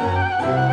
Música